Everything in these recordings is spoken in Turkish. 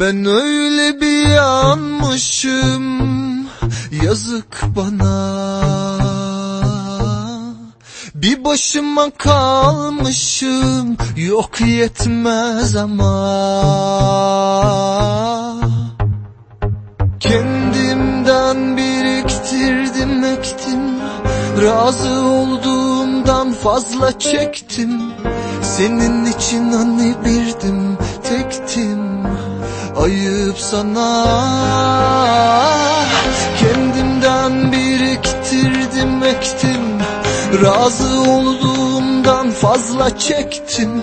Ben öyle bir yanmışım Yazık bana. Bir başıma kalmışım Yok yetmez ama. Kendimden biriktirdim ektim. Razı olduğumdan fazla çektim. Senin için hani birdim tektim Ayıp sana. Kendimden biriktirdim ektim. Razı olduğumdan fazla çektim.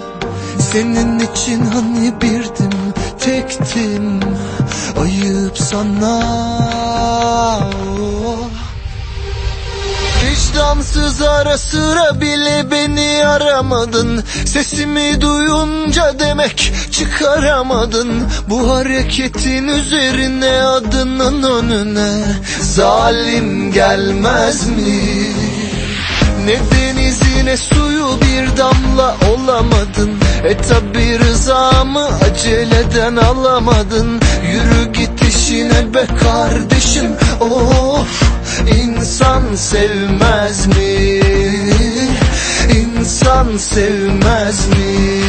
Senin için hani birdim tektim. Ayıp sana Vicdansız ara sıra bile beni aramadın. Sesimi duyunca demek çıkaramadın. Bu hareketin üzerine adının önüne Zalim gelmez mi? Ne denizi ne suyu bir damla olamadın. E tabi rızamı aceleden alamadın. Yürü git işine be kardeşim Of insan sevmez mi? İnsan sevmez mi?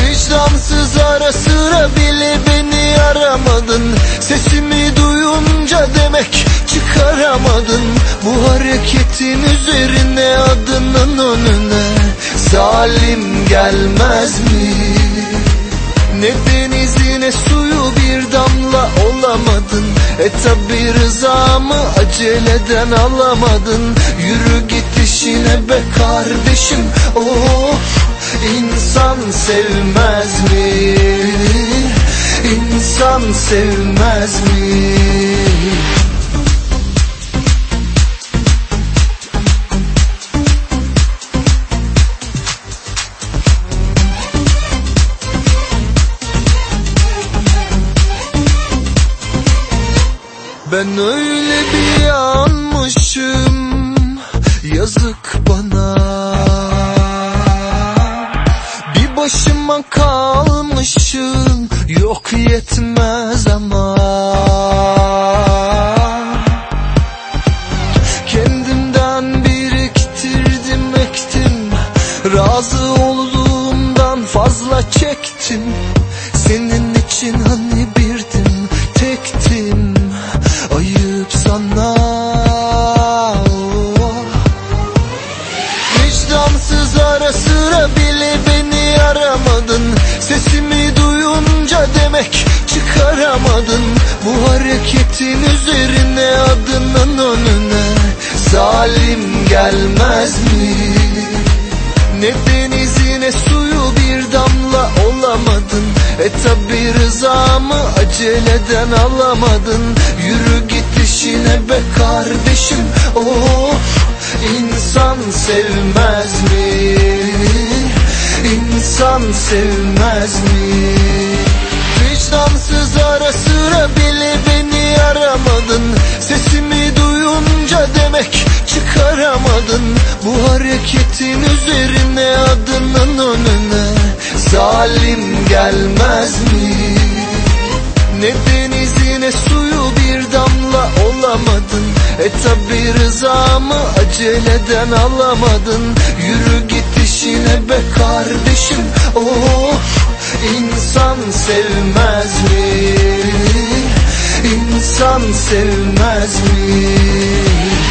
Vicdansız ara sıra bile beni aramadın Sesimi duyunca demek çıkaramadın Bu hareketin üzerine adının önüne Zalim gelmez mi? Ne denizi ne suyu bir damla olamadın E tabi rızamı aceleden alamadın Yürü git işine be kardeşim Oh insan sevmez mi? İnsan sevmez mi? Ben öyle bir yanmışım Yazık bana. Bir başıma kalmışım Yok yetmez ama. Kendimden biriktirdim ektim. Razı olduğumdan fazla çektim. Senin için hani Vicdansız ara sıra bile beni aramadın. Sesimi duyunca demek çıkaramadın. Bu hareketin üzerine adının önüne Zalim gelmez mi? Ne denizi ne suyu bir damla olamadın. E tabi rızamı aceleden alamadın İşine be kardeşim Oh insan sevmez mi? İnsan sevmez mi? Vicdansız ara sıra bile beni aramadın Sesimi duyunca demek çıkaramadın Bu hareketin üzerine adının önüne Zalim gelmez mi? Ne denizi ne bir damla olamadın E tabi rızamı aceleden alamadın Yürü git işine be kardeşim Oh insan sevmez mi? İnsan sevmez mi?